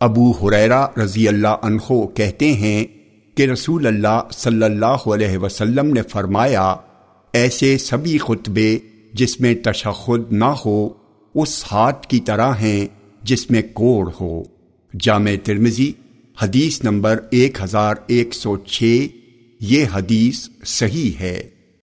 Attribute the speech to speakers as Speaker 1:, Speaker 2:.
Speaker 1: ابو حریرا رضی اللہ عنہ کہتے ہیں کہ رسول اللہ صلی اللہ علیہ وسلم نے فرمایا، ایسے سبھی خطبے جس میں تشخد نہ ہو، اس ہاتھ کی طرح ہیں جس میں کوڑ ہو۔ جامع ترمزی حدیث نمبر ایک ہزار ایک سو چھ، یہ حدیث صحیح ہے۔